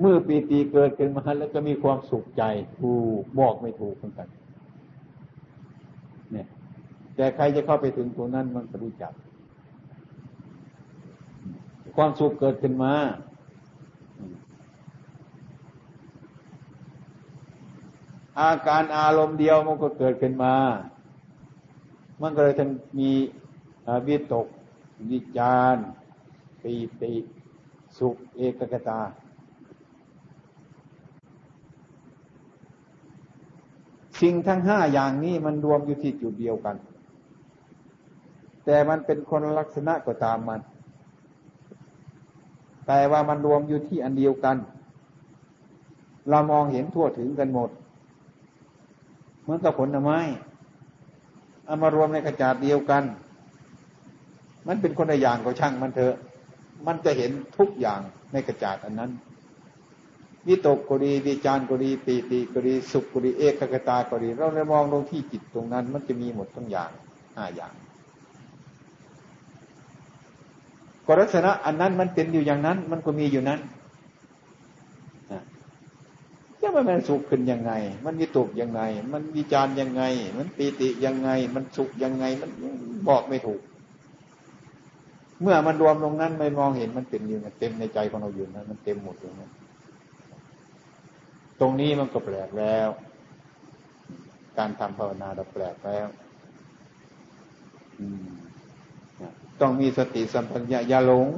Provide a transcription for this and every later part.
เมื่อปีติเกิดขึ้นมาแล้วก็มีความสุขใจถูกบอกไม่ถูกเหมือนกัน เนี่ย แต่ใครจะเข้าไปถึงตรงนั้นมันก็รู้จัก ความสุขเกิดขึ้นมาอาการอารมณ์เดียวมันก็เกิดขึ้นมา มันก็เลยทั้งมีวิตกวิจารปีติ สุขเอกกตา สิ่งทั้งห้าอย่างนี้มันรวมอยู่ที่จุดเดียวกัน แต่มันเป็นคนลักษณะก็ตามมัน แต่ว่ามันรวมอยู่ที่อันเดียวกัน เรามองเห็นทั่วถึงกันหมด เหมือนกับผลไม้เอามารวมในกระจาดเดียวกัน มันเป็นคนละอย่างก็ช่างมันเถอะ มันจะเห็นทุกอย่างในกระจาดอันนั้น วิตกก็ดีวิจารก็ดีปีติก็ดีสุขก็ดีเอกคตาก็ดี เราเลยมองลงที่จิตตรงนั้น มันจะมีหมดทั้งอย่างห้าอย่างกลักษณะอันนั้นมันเป็นอยู่อย่างนั้น มันก็มีอยู่นั้นจะมันมันสุขขึ้นยังไง มันวิตกยังไง มันวิจารยังไง มันปีติยังไง มันสุขยังไง มันบอกไม่ถูก เมื่อมันรวมลงนั้นไม่มองเห็นมันเป็นอยู่เต็มในใจของเราอยู่นั้นมันเต็มหมดอยู่นั้น ตรงนี้มันก็แปลกแล้ว การทำภาวนาเราแปลกแล้วต้องมีสติสัมปชัญญะอย่าหลง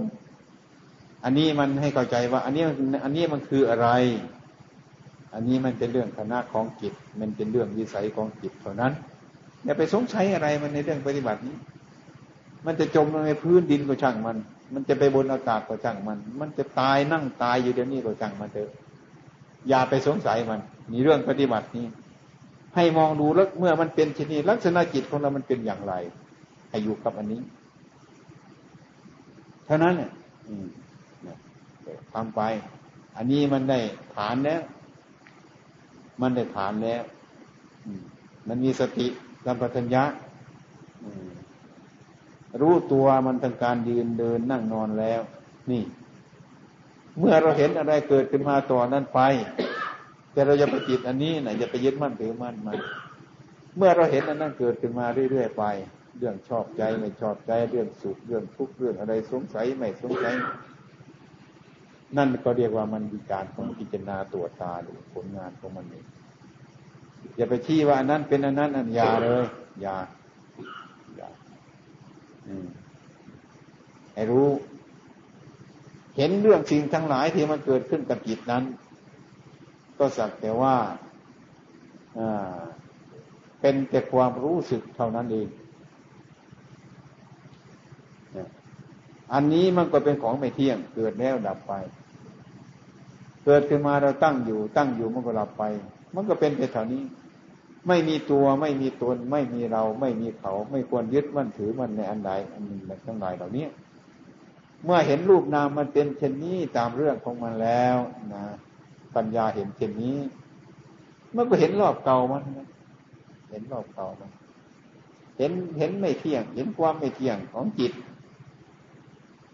อันนี้มันให้เข้าใจว่า อันนี้อันนี้มันคืออะไร อันนี้มันเป็นเรื่องคณะของจิต มันเป็นเรื่องวิสัยของจิตเท่านั้นอย่าไปสงสัยอะไรมันในเรื่องปฏิบัตินี้ มันจะจมลงในพื้นดินก็ช่างมัน มันจะไปบนอากาศก็ช่างมัน มันจะตายนั่งตายอยู่เดี๋ยวนี้ก็ช่างมันเถอะ อย่าไปสงสัยมันมีเรื่องปฏิบัตินี้ ให้มองดูแล้วเมื่อมันเป็นชนิดลักษณะจิตของเรามันเป็นอย่างไรให้อยู่กับอันนี้ เท่านั้นเนี่ยทำไป อันนี้มันได้ฐานแล้ว มันได้ฐานแล้วมันมีสติสัมปชัญญะรู้ตัวมันทางการยืนเดินนั่งนอนแล้ว นี่ เมื่อเราเห็นอะไรเกิดขึ้นมาต่อนั้นไป แต่เราจะไปจิตอันนี้นะอย่าไปยึดมั่นถือมั่นมันเมื่อเราเห็นอันนั้นเกิดขึ้นมาเรื่อยๆไป เรื่องชอบใจไม่ชอบใจเรื่องสุขเรื่องทุกข์เรื่องอะไรสงสัยไม่สงสัยนั่นก็เรียกว่ามันมีการของพิจารณาตัวตาดูผลงานของมันเองอย่าไปชี้ว่าอันนั้นเป็นอันนั้นอันยาเลยยาอย่าให้รู้ เห็นเรื่องสิ่งทั้งหลายที่มันเกิดขึ้นกับจิตนั้น ก็สักแต่ว่าเป็นแต่ความรู้สึกเท่านั้นเองอันนี้มันก็เป็นของไม่เที่ยง เกิดแล้วดับไป เกิดขึ้นมาเราตั้งอยู่ ตั้งอยู่มันก็ดับไป มันก็เป็นแต่เท่านี้ ไม่มีตัวไม่มีตน ไม่มีเรา ไม่มีเขา ไม่ควรยึดมั่นถือมันในอันใดอันหนึ่งทั้งหลายเหล่านี้ เมื่อเห็นรูปนามมันเป็นเช่นนี้ตามเรื่องของมันแล้วนะปัญญาเห็นเช่นนี้มันก็เห็นรอบเก่ามันเห็นรอบเก่ามันเห็นเห็นไม่เที่ยง เห็นความไม่เที่ยงของจิต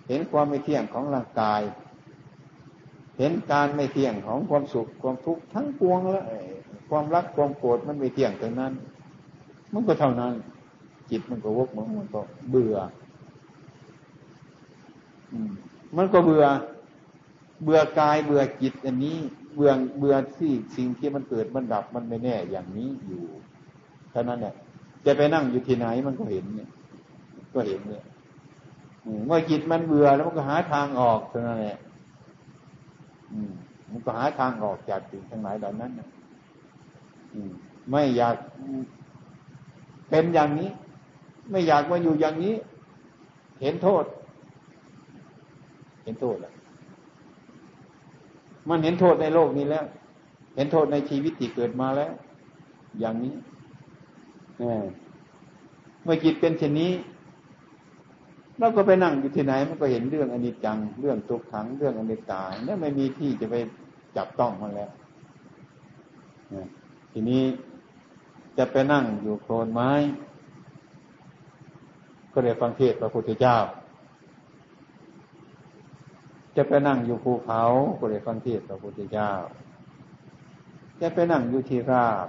เห็นความไม่เที่ยงของร่างกาย เห็นการไม่เที่ยงของความสุขความทุกข์ทั้งปวงแล้วความรักความโกรธมันไม่เที่ยงตรงนั้น มันก็เท่านั้น จิตมันก็วกมันมันก็เบื่อ มันก็เบื่อ เบื่อกายเบื่อจิตอันนี้ เบื่อเบื่อที่สิ่งที่มันเกิดมันดับมันไม่แน่อย่างนี้อยู่เท่านั้นแหละจะไปนั่งอยู่ที่ไหนมันก็เห็นเนี่ย ก็เห็นเนี่ยเมื่อจิตมันเบื่อแล้วมันก็หาทางออกเท่านั้นแหละมันก็หาทางออกจากสิ่งทั้งหลายเหล่านั้นไม่อยากเป็นอย่างนี้ ไม่อยากมาอยู่อย่างนี้ เห็นโทษ ห็นโทษแล้วมันเห็นโทษในโลกนี้แล้ว เห็นโทษในชีวิตที่เกิดมาแล้ว อย่างนี้เมื่อจิตเป็นเช่นนี้เราก็ไปนั่งอยู่ที่ไหน มันก็เห็นเรื่องอนิจจัง เรื่องทุกขัง เรื่องอนิจตาเนี่ยไม่มีที่จะไปจับต้องมันแล้วทีนี้จะไปนั่งอยู่โคลนไม้ ก็เรียกฟังเทศพระพุทธเจ้า จะไปนั่งอยู่ภูเขาก็เลยฟังเทศพระพุทธเจ้า จะไปนั่งอยู่ที่ราบ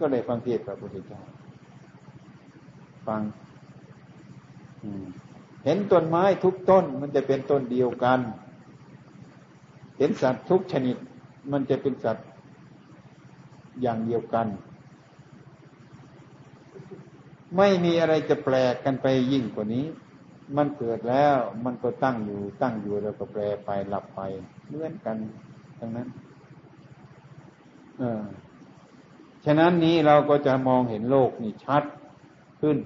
ก็เลยฟังเทศพระพุทธเจ้า ฟังเห็นต้นไม้ทุกต้น มันจะเป็นต้นเดียวกัน เห็นสัตว์ทุกชนิด มันจะเป็นสัตว์อย่างเดียวกัน ไม่มีอะไรจะแปลกกันไปยิ่งกว่านี้ มันเกิดแล้วมันก็ตั้งอยู่ ตั้งอยู่แล้วก็แปรไปหลับไปเหมือนกันทั้งนั้น เออฉะนั้นนี้เราก็จะมองเห็นโลกนี่ชัดขึ้น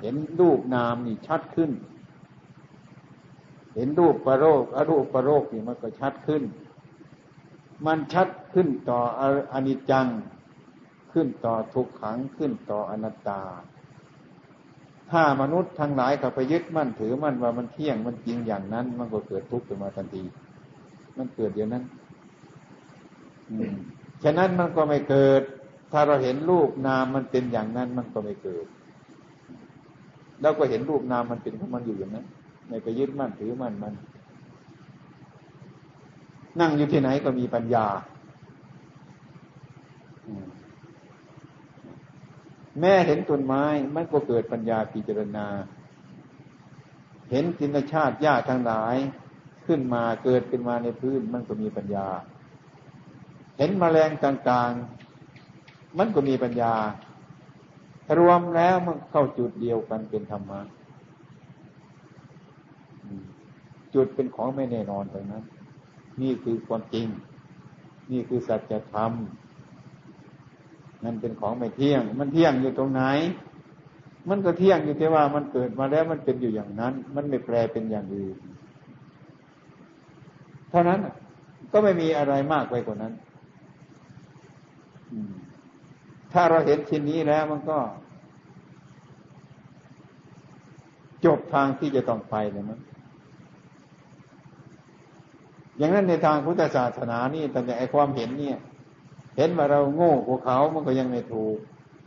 เห็นรูปนามนี่ชัดขึ้น เห็นรูปประโรคอรูปประโรคนี่มันก็ชัดขึ้น มันชัดขึ้นต่ออนิจจัง ขึ้นต่อทุกขังขึ้นต่ออนัตตา ถ้ามนุษย์ทั้งหลายเขาไปยึดมั่นถือมั่นว่ามันเที่ยงมันจริงอย่างนั้น มันก็เกิดทุกข์ขึ้นมาทันที มันเกิดเดี๋ยวนั้นฉะนั้นมันก็ไม่เกิด ถ้าเราเห็นรูปนามมันเป็นอย่างนั้น มันก็ไม่เกิด แล้วก็เห็นรูปนามมันเป็นของมันอยู่อย่างนั้นไม่ไปยึดมั่นถือมั่นมัน นั่งอยู่ที่ไหนก็มีปัญญา แม่เห็นต้นไม้มันก็เกิดปัญญาพิจารณา เห็นจินชาติหญ้าทั้งหลายขึ้นมาเกิดขึ้นมาในพื้นมันก็มีปัญญา เห็นมแมลงต่างๆ มันก็มีปัญญา รวมแล้วมันเข้าจุดเดียวกันเป็นธรรมะจุดเป็นของไม่แน่นอนตรงนั้น นี่คือความจริง นี่คือสัจธรรม นั่นเป็นของไม่เที่ยง มันเที่ยงอยู่ตรงไหน มันก็เที่ยงอยู่แต่ว่ามันเกิดมาแล้วมันเป็นอยู่อย่างนั้น มันไม่แปลเป็นอย่างอื่นเท่านั้นก็ไม่มีอะไรมากไปกว่านั้นถ้าเราเห็นชิ้นนี้แล้วมันก็ จบทางที่จะต้องไปเลยมั้งอย่างนั้นในทางพุทธศาสนานี่แต่ไอความเห็นเนี่ย เห็นว่าเราโง่กว่าเขามันก็ยังไม่ถูก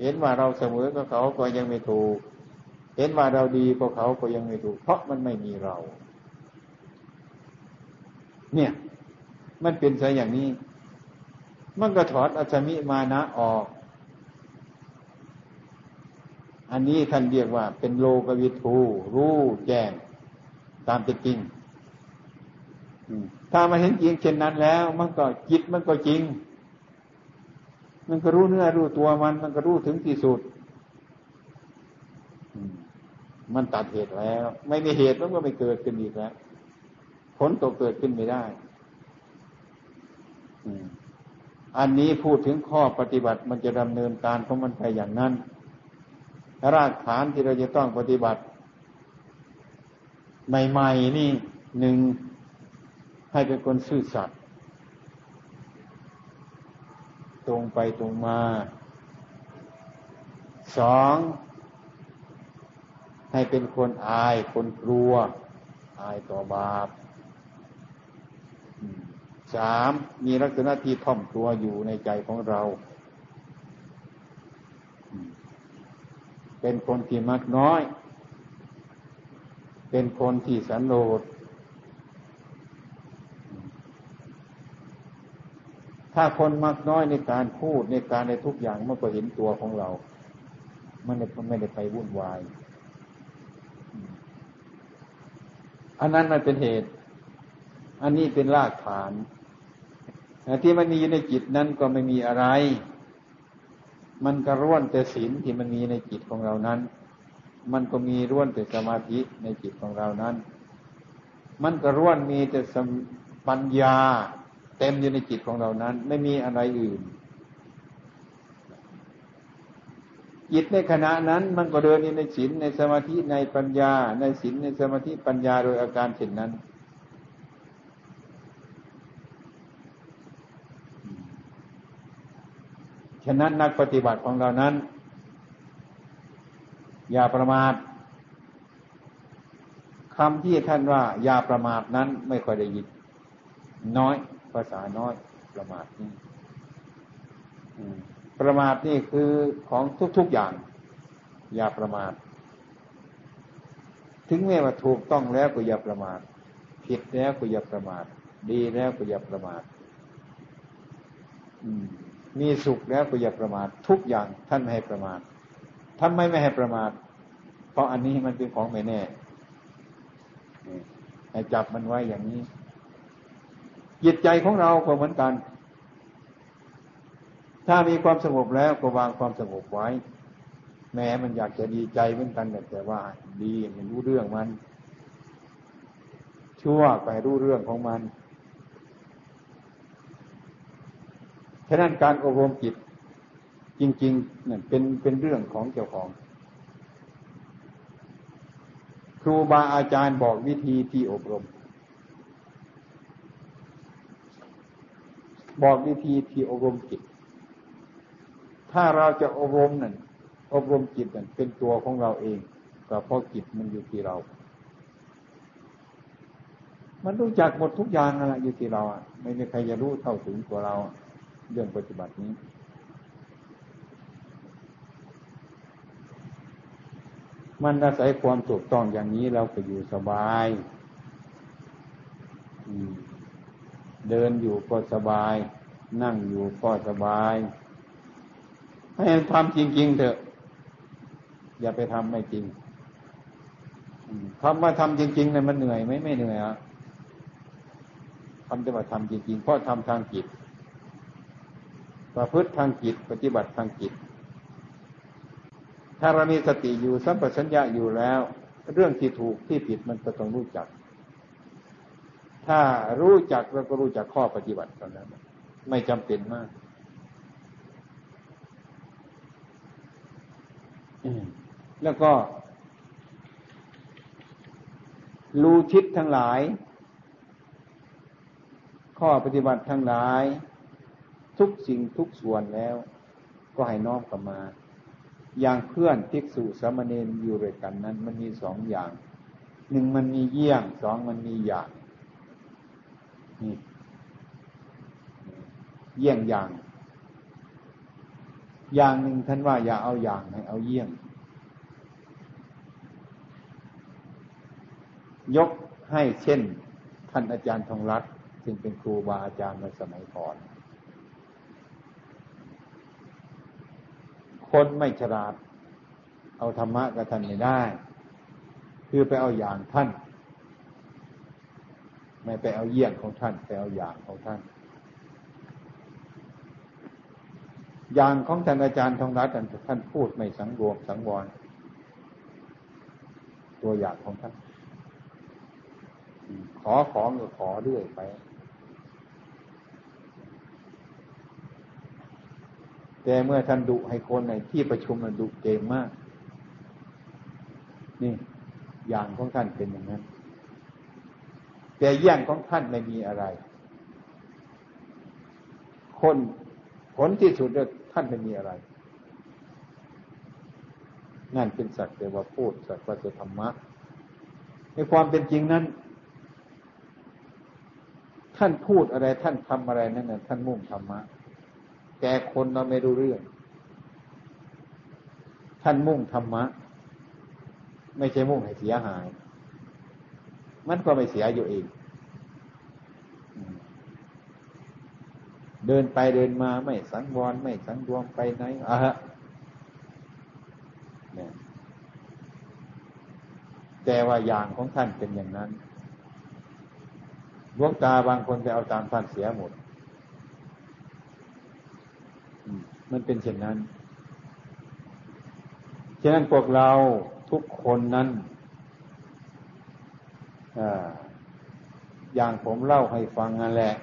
เห็นว่าเราเสมอกับเขาก็ยังไม่ถูก เห็นว่าเราดีกว่าเขาก็ยังไม่ถูก เพราะมันไม่มีเรา เนี่ย มันเป็นซะอย่างนี้ มันก็ถอดอัศมิมานะออก อันนี้ท่านเรียกว่า เป็นโลกวิทูรู้แจ้งตามเป็นจริงถ้ามาเห็นจริงเช่นนั้นแล้ว มันก็จิตมันก็จริง มันก็รู้เนื้อรู้ตัวมัน มันก็รู้ถึงที่สุด มันตัดเหตุแล้ว ไม่มีเหตุมันก็ไม่เกิดขึ้นอีกแล้วผลตกเกิดขึ้นไม่ได้อันนี้พูดถึงข้อปฏิบัติมันจะดำเนินการของมันไปอย่างนั้น รากฐานที่เราจะต้องปฏิบัติ ใหม่ ๆ นี่หนึ่งให้เป็นคนซื่อสัตย์ ตรงไปตรงมาสองให้เป็นคนอายคนกลัว อายต่อบาปสามมีลักษณะที่ท่อมตัวอยู่ในใจของเรา เป็นคนที่มักน้อย เป็นคนที่สันโดษ ถ้าคนมักน้อยในการพูดในการในทุกอย่างมันก็เห็นตัวของเรา มันไม่ได้ไปวุ่นวาย อันนั้นมันเป็นเหตุ อันนี้เป็นรากฐานที่มันมีอยู่ในจิตนั้นก็ไม่มีอะไร มันก็ร่วนแต่ศีลที่มันมีในจิตของเรานั้น มันก็มีร่วนแต่สมาธิในจิตของเรานั้น มันก็ร่วนมีแต่ปัญญา เต็มอยู่ในจิตของเรานั้น ไม่มีอะไรอื่น จิตในขณะนั้นมันก็เดินในศีลในสมาธิในปัญญา ในศีลในสมาธิปัญญาโดยอาการเช่นนั้น ฉะนั้นนักปฏิบัติของเรานั้น อย่าประมาทคำที่ท่านว่า อย่าประมาทนั้นไม่ค่อยได้ยินน้อย ภาษาน้อยประมาทนี่ประมาทนี่คือของทุก ๆอย่าง อย่าประมาท ถึงแม้ว่าถูกต้องแล้วก็อย่าประมาท ผิดแล้วก็อย่าประมาท ดีแล้วก็อย่าประมาทมีสุขแล้วก็อย่าประมาท ทุกอย่างท่านไม่ให้ประมาททำไมไม่ให้ประมาท เพราะอันนี้มันเป็นของไม่แน่ให้จับมันไว้อย่างนี้ จิตใจของเราก็เหมือนกัน ถ้ามีความสงบแล้วก็วางความสงบไว้ แม้มันอยากจะดีใจเหมือนกันแต่ว่า ดีมันรู้เรื่องมัน ชั่วไปรู้เรื่องของมันฉะนั้นการอบรมจิตจริงๆเนั่นเป็นเป็นเรื่องของเจ้าของ ครูบาอาจารย์บอกวิธีที่อบรม บอกวิธีที่อบรมจิต ถ้าเราจะอบรมนั่นอบรมจิตนั่นเป็นตัวของเราเองก็เพราะจิตมันอยู่ที่เรา มันรู้จักหมดทุกอย่างนั่นแหละอยู่ที่เราอะ ไม่มีใครจะรู้เท่าถึงตัวเรา เรื่องปฏิบัตินี้ มันอาศัยความถูกต้องอย่างนี้เราก็อยู่สบาย เดินอยู่ก็สบาย นั่งอยู่ก็สบาย ให้ทำจริง ๆ เถอะ อย่าไปทำไม่จริงคำว่าทำจริงๆเนี่ยมันเหนื่อยไหมไม่เหนื่อยอะทำแต่ว่าทำจริง ๆ เพราะทำทางจิตประพฤติทางจิต ปฏิบัติทางจิต ถ้าเรามีสติอยู่สัมปชัญญะอยู่แล้ว เรื่องที่ถูกที่ผิดมันก็ต้องรู้จัก ถ้ารู้จักเราก็รู้จักข้อปฏิบัติเท่านั้นไม่จำเป็นมากแล้วก็รู้ทิศทั้งหลาย ข้อปฏิบัติทั้งหลาย ทุกสิ่งทุกส่วนแล้ว ก็ให้น้อมกลับมา อย่างเพื่อนภิกษุสามเณรอยู่ด้วยกันนั้น มันมีสองอย่าง หนึ่งมันมีเยี่ยงสองมันมีอย่าง นี่เยี่ยงอย่าง อย่างหนึ่งท่านว่าอย่าเอาอย่างให้เอาเยี่ยง ยกให้เช่น ท่านอาจารย์ทองรัตซึ่งเป็นครูบาอาจารย์ในสมัยก่อน คนไม่ฉลาด เอาธรรมะกับท่านไม่ได้ คือไปเอาอย่างท่าน ไม่ไปเอาเยี่ยงของท่านไปเอาอย่างของท่าน อย่างของท่านอาจารย์ทองรัตน์ท่านพูดไม่สังรวมสังวร ตัวอย่างของท่าน ขอของก็ขอเรื่อยไป แต่เมื่อท่านดุให้คนในที่ประชุมมันดุเกมมาก นี่ อย่างของท่านเป็นอย่างนั้น แต่ย่างของท่านไม่มีอะไร คนผลที่สุดท่านไม่มีอะไร นั่นเป็นสัตว์แต่ว่าพูดสัตว์ว่าจะธรรมะ ในความเป็นจริงนั้น ท่านพูดอะไรท่านทำอะไรนั่นน่ะท่านมุ่งธรรมะ แต่คนเราไม่รู้เรื่อง ท่านมุ่งธรรมะ ไม่ใช่มุ่งให้เสียหาย มันก็ไม่เสียอยู่เองเดินไปเดินมาไม่สังวรไม่สังรวมไปไหนอะฮะแต่ว่าอย่างของท่านเป็นอย่างนั้นดวงตาบางคนไปเอาตามท่านเสียหมด มันเป็นเช่นนั้น ฉะนั้นพวกเราทุกคนนั้น อย่างผมเล่าให้ฟังนั่นแหละ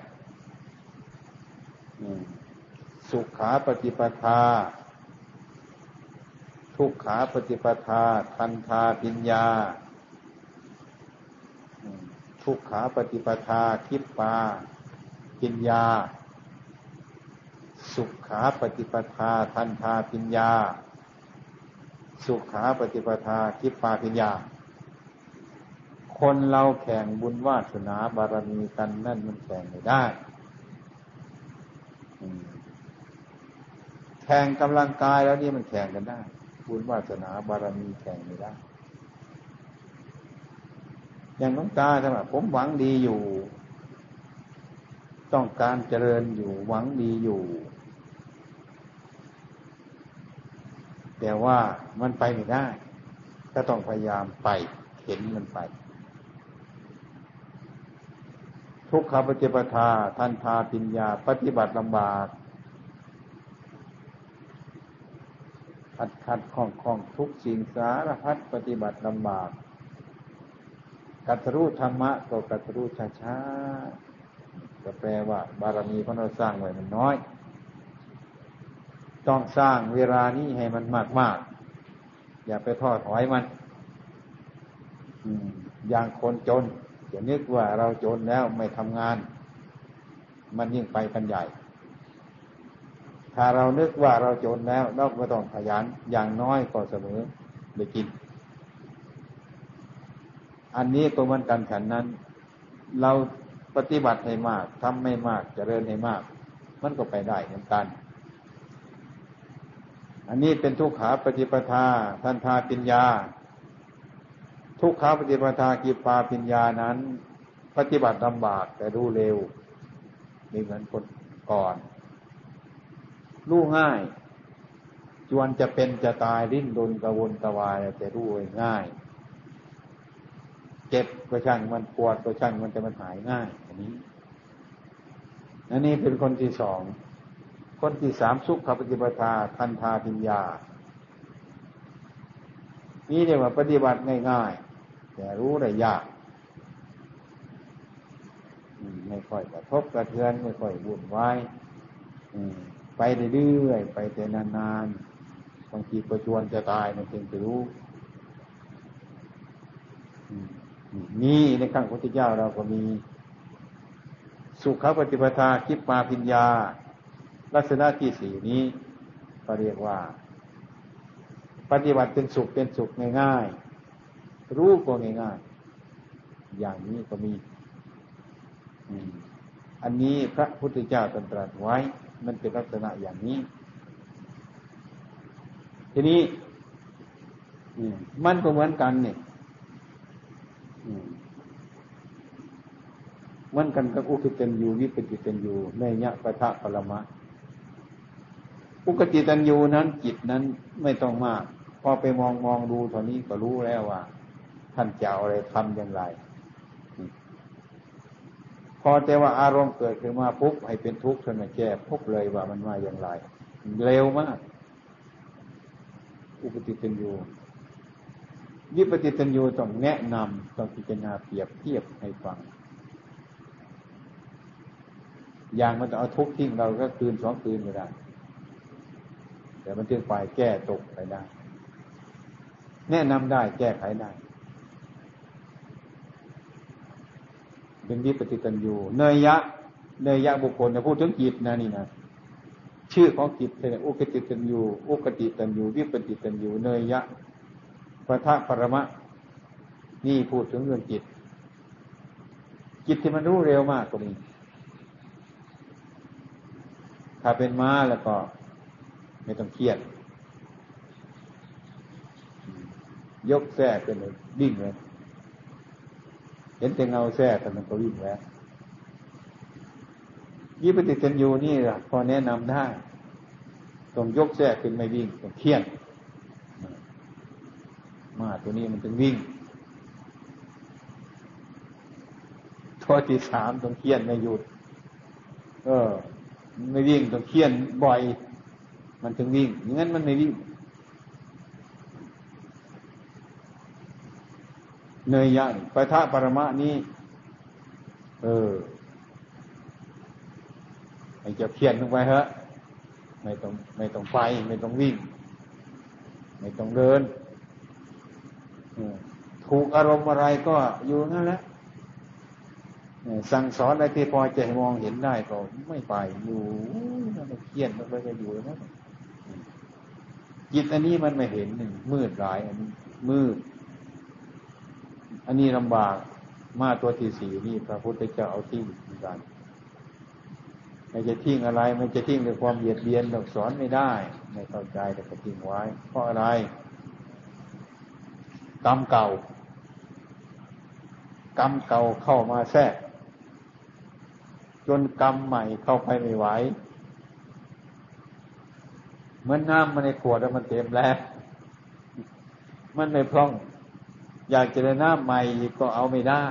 สุขาปฏิปทา ทุกขาปฏิปทา ทันทาปิญญา ทุกขาปฏิปทาคิปปาปิญญา สุขาปฏิปทา ทันทาปิญญา สุขาปฏิปทาคิปปาปิญญา คนเราแข่งบุญวาสนาบารมีกันนั่นมันแข่งไม่ได้แข่งกำลังกายแล้วนี่มันแข่งกันได้ บุญวาสนาบารมีแข่งไม่ได้ อย่างน้องตาใช่ไหมผมหวังดีอยู่ ต้องการเจริญอยู่ หวังดีอยู่ แต่ว่ามันไปไม่ได้ ก็ต้องพยายามไปเห็นมันไป ทุกขปฏิปทาทันทาปิญญา ปฏิบัติลำบาก ขัดขัดของของทุกสิ่งสารพัดปฏิบัติลำบาก กัตรู้ธรรมะก็กัตรู้ช้าช้าก็แปลว่า บารมีของเราสร้างไว้มันน้อย ต้องสร้างเวลานี้ให้มันมากมากอย่าไปทอดถอยมัน อย่างคนจน อย่านึกว่าเราจนแล้วไม่ทำงาน มันยิ่งไปกันใหญ่ ถ้าเรานึกว่าเราจนแล้วเราก็ต้องขยันอย่างน้อยก็เสมอได้กิน อันนี้ก็เหมือนกันฉันนั้น เราปฏิบัติให้มากทำไม่มากจเจริญให้มาก มันก็ไปได้เหมือนกัน อันนี้เป็นทุกขาปฏิปทา ทันทาปิญญา ทุกขาปฏิปทากิปาปิญญานั้น ปฏิบัติลำบากแต่รู้เร็วมีเหมือนคนก่อน รู้ง่าย จวนจะเป็นจะตายดิ้นรนกระวนกระวายแต่รู้ง่าย เจ็บก็ช่างมันปวดก็ช่างมันจะมันหายง่าย อันนี้อันนี้เป็นคนที่สองคนที่สามสุขปฏิปทาทันทาปิญญา นี่เรียกว่าปฏิบัติง่ายๆ แต่รู้ได้ยากไม่ค่อยกระทบกระเทือน ไม่ค่อยวุ่นวายไปเรื่อยๆไปแต่นานๆบางทีประจวนจะตายมันเพียงจะรู้นี่ในขั้งพุทธเจ้าเราก็มี สุขปฏิปทาคิปมาพิญญา ลักษณะที่สี่นี้ก็เรียกว่า ปฏิบัติเป็นสุขเป็นสุขง่ายๆ รู้ก็ง่ายๆอย่างนี้ก็มีอันนี้พระพุทธเจ้าตรัสไว้ มันเป็นลักษณะอย่างนี้ ทีนี้มันก็เหมือนกันเนี่ยมันกันกับอุคิตันยูวิปจิตันยูในยะปะทะปรมะอุกติตันยูนั้นจิตนั้นไม่ต้องมาก พอไปมองมองดูเท่านี้ก็รู้แล้วว่า ท่านจะเอาอะไรทำอย่างไร พอแต่ว่าอารมณ์เกิดขึ้นมาปุ๊บให้เป็นทุกข์ท่านแก้ปุ๊บเลยว่ามันมาอย่างไร เร็วมาก อุปติตันยูยิปฏิตันยูต้องแนะนำต้องพิจารณาเปรียบเทียบให้ฟัง อย่างมันจะเอาทุกข์ทิ้งเราก็คืนสองคืนไม่ได้แต่มันถึงฝ่ายแก้ตกไปได้ แนะนำได้แก้ไขได้ เป็นวิปฏิตันยูเนยยะเนยยะบุคคลจะพูดถึงจิตนะนี่นะชื่อของจิตเป็นอุกติตันยูอุกติตันยูวิปฏิตันยูเนยยะปะทะปรมะ นี่พูดถึงเรื่องจิต จิตที่มันรู้เร็วมากกว่านี้ ถ้าเป็นม้าแล้วก็ ไม่ต้องเครียด ยกแท้ขึ้นเลยดิ่งเลย เห็นแต่เงาแท้แต่มันก็วิ่งแล้วยี่ปฏิจันยูนี่แหละพอแนะนำได้ต้องยกแท้ขึ้นไม่วิ่งต้องเคี่ยนมาตัวนี้มันถึงวิ่งตัวที่สามต้องเคี่ยนไม่หยุด เออ ไม่วิ่งต้องเคี่ยนบ่อย มันถึงวิ่งอย่างนั้นมันไม่วิ่ง เนยยะปะทะปรมะนี้ เออไอ้จะเพียนลงไปฮะไม่ต้องไม่ต้องไป ไม่ต้องวิ่ง ไม่ต้องเดินถูกอารมณ์อะไรก็อยู่นั่นแหละสั่งสอนอะไรที่พอจะมองเห็นได้ก็ไม่ไปอยู่นั่นเพี้ยนมันไปจะอยู่นะจิตอันนี้มันไม่เห็นหนึ่งมืดหลายอันนี้มืด อันนี้ลำบากมาตัวที่สี่นี่พระพุทธเจ้าเอาทิ้งเหมือนกันไม่จะทิ้งอะไรไม่จะทิ้งด้วยความเบียดเบียนหรอกสอนไม่ได้ไม่เข้าใจแต่ก็ทิ้งไว้ เพราะอะไรกรรมเก่ากรรมเก่าเข้ามาแทรกจนกรรมใหม่เข้าไปไม่ไหวเหมือนน้ำมันในขวดแล้วมันเต็มแล้ว มันไม่พร่อง อยากจะได้น้ำใหม่ก็เอาไม่ได้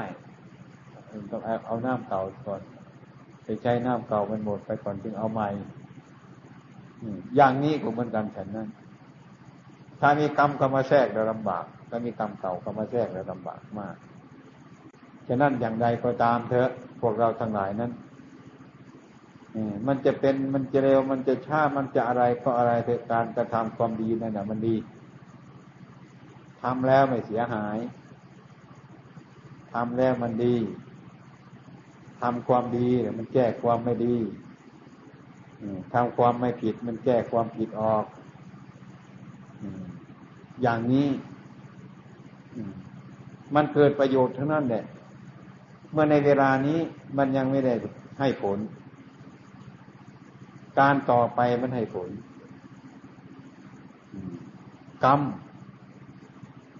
ต้องเอาน้ำเก่าก่อนไปใช้น้ำเก่ามันหมดไปก่อนจึงเอาใหม่อย่างนี้ก็เหมือนกันฉันนั้น ถ้ามีกรรมเข้ามาแทรกเราลำบาก ถ้ามีกรรมเก่าเข้ามาแทรกเราลำบากมาก ฉะนั้นอย่างใดก็ตามเถอะ พวกเราทั้งหลายนั้นมันจะเป็นมันจะเร็วมันจะช้ามันจะอะไรก็อะไรแต่การกระทำความดีนั่นแหะมันดี ทำแล้วไม่เสียหายทำแล้วมันดีทำความดีมันแก้ความไม่ดีทำความไม่ผิดมันแก้ความผิดออก อย่างนี้ มันเกิดประโยชน์ทั้งนั้นแหละ เมื่อในเวลานี้มันยังไม่ได้ให้ผล การต่อไปมันให้ผล กรรม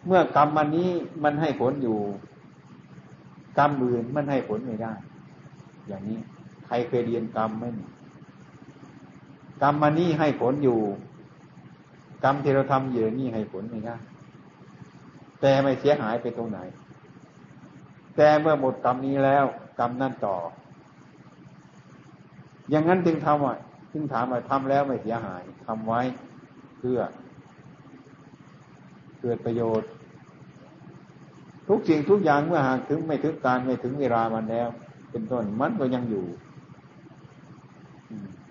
เมื่อกรรมมันนี้มันให้ผลอยู่ กรรมอื่นมันให้ผลไม่ได้ อย่างนี้ ใครเคยเรียนกรรมไหมกรรมมันนี้ให้ผลอยู่ กรรมที่เราทำอยู่นี่ให้ผลไม่ได้แต่ไม่เสียหายไปตรงไหน แต่เมื่อหมดกรรมนี้แล้ว กรรมนั่นต่อ อย่างนั้นจึงทำอะซึ่งถามว่าทำแล้วไม่เสียหายทำไว้เพื่อ เกิดประโยชน์ ทุกสิ่งทุกอย่างเมื่อหากถึงไม่ถึงการไม่ถึงเวลามันแล้ว เป็นต้นมันก็ยังอยู่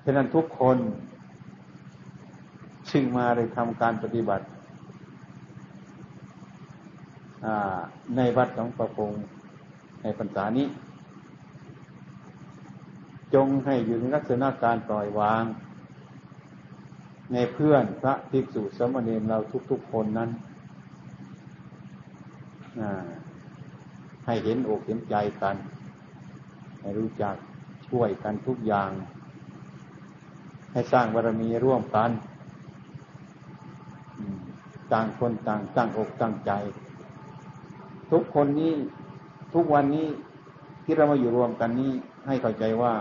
ฉะนั้นทุกคนชึงมาเลยทำการปฏิบัติในวัดของประพงในพรรษานี้ จงให้อยู่ในลักษณะการปล่อยวาง ในเพื่อนพระภิกษุสมณีเราทุกๆคนนั้น ให้เห็นอกเห็นใจกัน ให้รู้จักช่วยกันทุกอย่าง ให้สร้างบารมีร่วมกัน ต่างคนต่างตั้งอกตั้งใจ ทุกคนนี้ทุกวันนี้ที่เรามาอยู่รวมกันนี้ให้เข้าใจว่า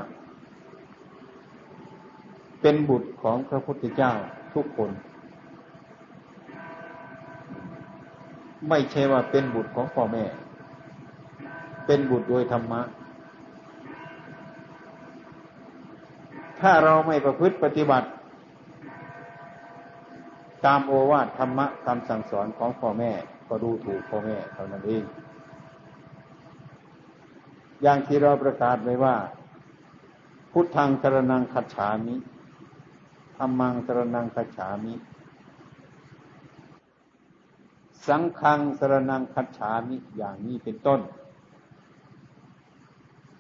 เป็นบุตรของพระพุทธเจ้าทุกคน ไม่ใช่ว่าเป็นบุตรของพ่อแม่ เป็นบุตรโดยธรรมะ ถ้าเราไม่ประพฤติปฏิบัติ ตามโอวาทธรรมะคำสั่งสอนของพ่อแม่ ก็ดูถูกพ่อแม่เท่านั้นเอง อย่างที่เราประกาศไว้ว่า พุทธังสรนังคัจฉามิธรรมังสรนังคัจฉามิ สังฆังสรนังคัจฉามิอย่างนี้เป็นต้น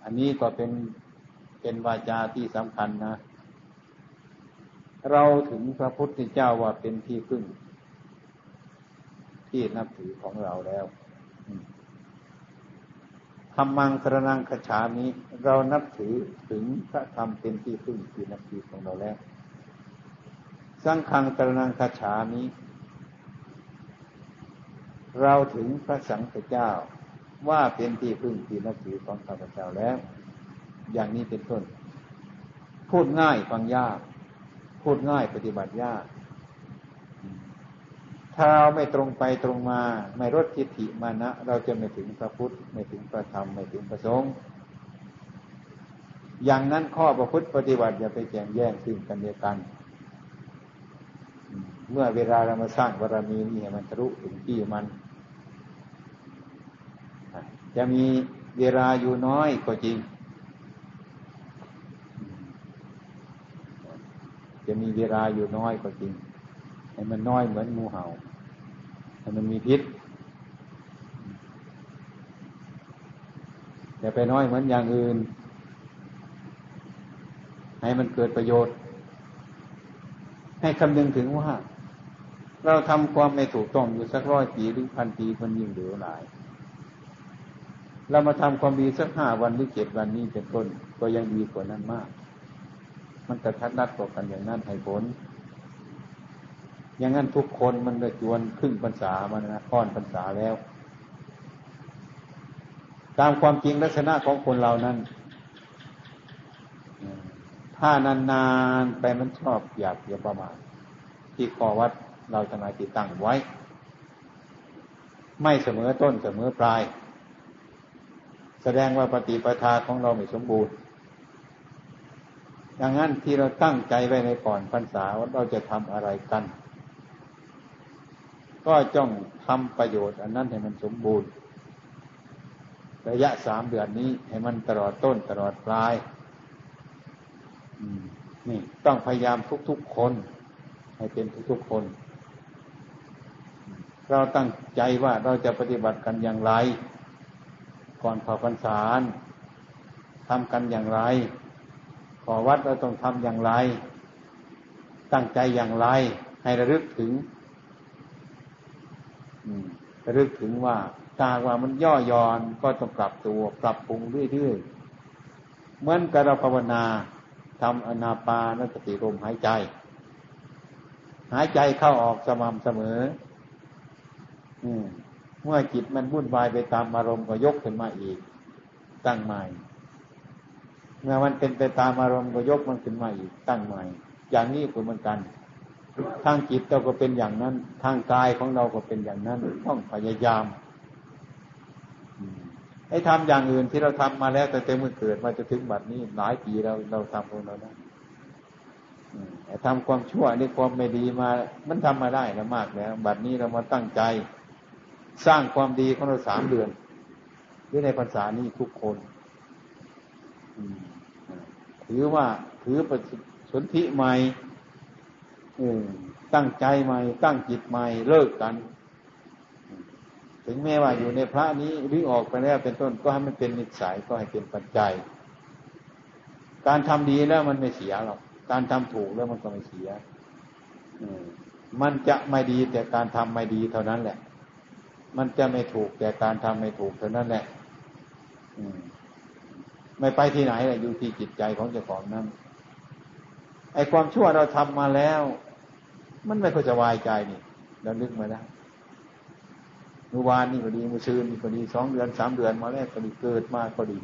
อันนี้ก็เป็นเป็นวาจาที่สำคัญนะ เราถึงพระพุทธเจ้าว่าเป็นที่พึ่ง ที่นับถือของเราแล้วธรรมังสรนังคฉามิเรานับถือถึงพระธรรมเป็นที่พึ่งที่นับถือของเราแล้ว สังฆังตรนังคาฉามิ เราถึงพระสังฆเจ้า ว่าเป็นที่พึ่งที่นับถือของข้าพเจ้าแล้ว อย่างนี้เป็นต้น พูดง่ายฟังยาก พูดง่ายปฏิบัติยากถ้าเราไม่ตรงไปตรงมา ไม่ลดทิฏฐิมานะ เราจะไม่ถึงพระพุทธ ไม่ถึงพระธรรม ไม่ถึงพระสงฆ์อย่างนั้นข้อประพฤติปฏิบัติอย่าไปแข่งแย่งซึ่งกันเดียกัน เมื่อเวลาเรามาสร้างบารมีนี่มันทะลุถึงที่มัน จะมีเวลาอยู่น้อยก็จริง จะมีเวลาอยู่น้อยก็จริงให้มันน้อยเหมือนงูเห่าให้มันมีพิษอย่าไปน้อยเหมือนอย่างอื่น ให้มันเกิดประโยชน์ ให้คำนึงถึงว่า เราทำความไม่ถูกต้องอยู่สักร้อยปีหรือพันปีมันยิ่งเหลือหลาย เรามาทำความดีสักห้าวันหรือเจ็ดวันนี้เป็นต้น ก็ยังดีกว่านั้นมาก มันกระทัดนัดต่อกันอย่างนั้นให้ผล อย่างนั้นทุกคนมันได้จวนครึ่งพรรษามันนะค่อนพรรษาแล้ว ตามความจริงลักษณะของคนเรานั้นถ้านานๆไปมันชอบอยากเสียประมาณที่ขอวัดเราทั้งหลาติดตั้งไว้ ไม่เสมอต้นเสมอปลาย แสดงว่าปฏิปทาของเราไม่สมบูรณ์ ดังนั้นที่เราตั้งใจไว้ในก่อนพรรษาว่าเราจะทำอะไรกัน ก็จ้องทำประโยชน์อันนั้นให้มันสมบูรณ์ ระยะสามเดือนนี้ให้มันตลอดต้นตลอดปลายนี่ต้องพยายามทุกๆคน ให้เป็นทุกๆคน เราตั้งใจว่าเราจะปฏิบัติกันอย่างไร ก่อนขอพรรษาทำกันอย่างไร ขอวัดเราต้องทำอย่างไร ตั้งใจอย่างไร ให้ระลึกถึงระลึกถึงว่าตาว่ามันย่อยอนก็ต้องปรับตัวปรับปรุงเรื่อยๆ เหมือนกับเราภาวนาทำอนาปานสติลมหายใจ หายใจเข้าออกสม่ำเสมอ เมื่อจิตมันวุ่นวายไปตามอารมณ์ก็ยกขึ้นมาอีก ตั้งใหม่เมื่อมันเป็นไปตามอารมณ์ก็ยกมันขึ้นมาอีก ตั้งใหม่ อย่างนี้ก็เหมือนกัน ทางจิตเราก็เป็นอย่างนั้น ทางกายของเราก็เป็นอย่างนั้น ต้องพยายามให้ทำอย่างอื่นที่เราทำมาแล้วแต่เต็มมือเกิดมาจะถึงบัดนี้หลายปีเราเราทำของเราได้แต่ทำความชั่วนี่ความไม่ดีมา มันทำมาได้แล้วมากแล้วบัดนี้เรามาตั้งใจ สร้างความดีของเราสามเดือน หรือในภาษานี้ทุกคนถือว่าถือปฏิสนธิใหม่ตั้งใจใหม่ ตั้งจิตใหม่เลิกกัน ถึงแม้ว่าอยู่ในพระนี้วิ่งออกไปแล้วเป็นต้นก็ให้มันเป็นนิสัยก็ให้เป็นปัจจัย การทำดีแล้วมันไม่เสียหรอกการทำถูกแล้วมันก็ไม่เสียมันจะไม่ดีแต่การทำไม่ดีเท่านั้นแหละ มันจะไม่ถูกแต่การทำไม่ถูกเท่านั้นแหละไม่ไปที่ไหนเลยอยู่ที่จิตใจของเจ้าของนั้นไอ้ความชั่วเราทำมาแล้ว มันไม่ค่อยสบายใจนี่เรานึกมาได้เมื่อวานนี่ก็ดีเมื่อซืนนี่ก็ดีสองเดือนสามเดือนมาแล้วก็ดีเกิดมาก็ดี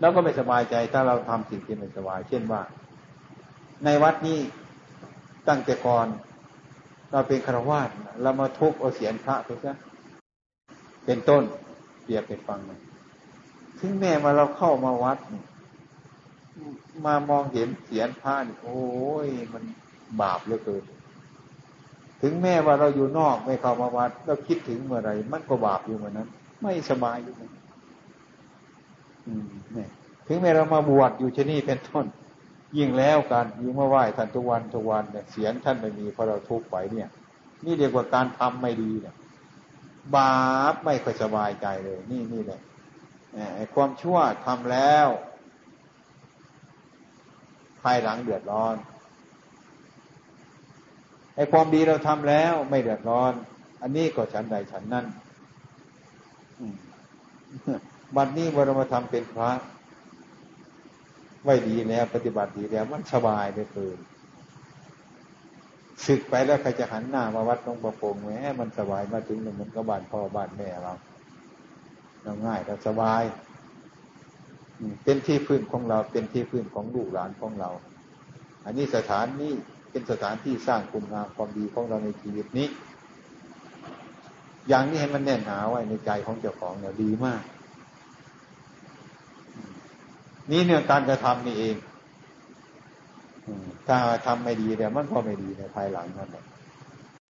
แล้วก็ไม่สบายใจถ้าเราทำสิ่งที่ไม่สบาย เช่นว่า ในวัดนี้ตั้งแต่ก่อน เราเป็นคารวาสเรามาทุบเอาเสียนพระไปซะเป็นต้นเปรียบเป็นฟังนะถึงแม้มาเราเข้ามาวัด มามองเห็นเสียนผ้านี่โอ้ยมันบาปเหลือเกินถึงแม้ว่าเราอยู่นอกไม่เข้ามาวัดเราคิดถึงเมื่อไรมันก็บาปอยู่เหมือนนั้น ไม่สบายอยู่เนี่ยถึงแม้เรามาบวชอยู่ที่นี่เป็นต้น ยิ่งแล้วกันยิ่งมาไหว้ท่านทุกวันทุกวันเนี่ยเสียงท่านไม่มีเพราะเราทุกข์ไปเนี่ย นี่เรียกว่าการทำไม่ดีเนี่ยบาปไม่ค่อยสบายใจเลย นี่นี่แหละความชั่วทำแล้ว ภายหลังเดือดร้อนไอ้ความดีเราทำแล้วไม่เดือดร้อน อันนี้ก็ฉันใดฉันนั่นบัดนี้วรามาทำเป็นพระ ไว้ดีแล้ว ปฏิบัติดีแล้ว มันสบายไปเกินศึกไปแล้วใครจะหันหน้ามาวัดตรงประพงแหมมันสบายมาถึงมันก็บ้านพ่อบ้านแม่เราเราง่ายเราสบายเป็นที่พื้นของเราเป็นที่พื้นของลูกหลานของเรา อันนี้สถานนี้เป็นสถานที่สร้างคุณงามความดีของเราในชีวิตนี้ อย่างนี้ให้มันแน่นหนาไว้ในใจของเจ้าของเนี่ยดีมาก นี่เนี่ยการกระทำนี่เองถ้าทำไม่ดีเนี่ยมันก็ไม่ดีในภายหลังนั่นแหละ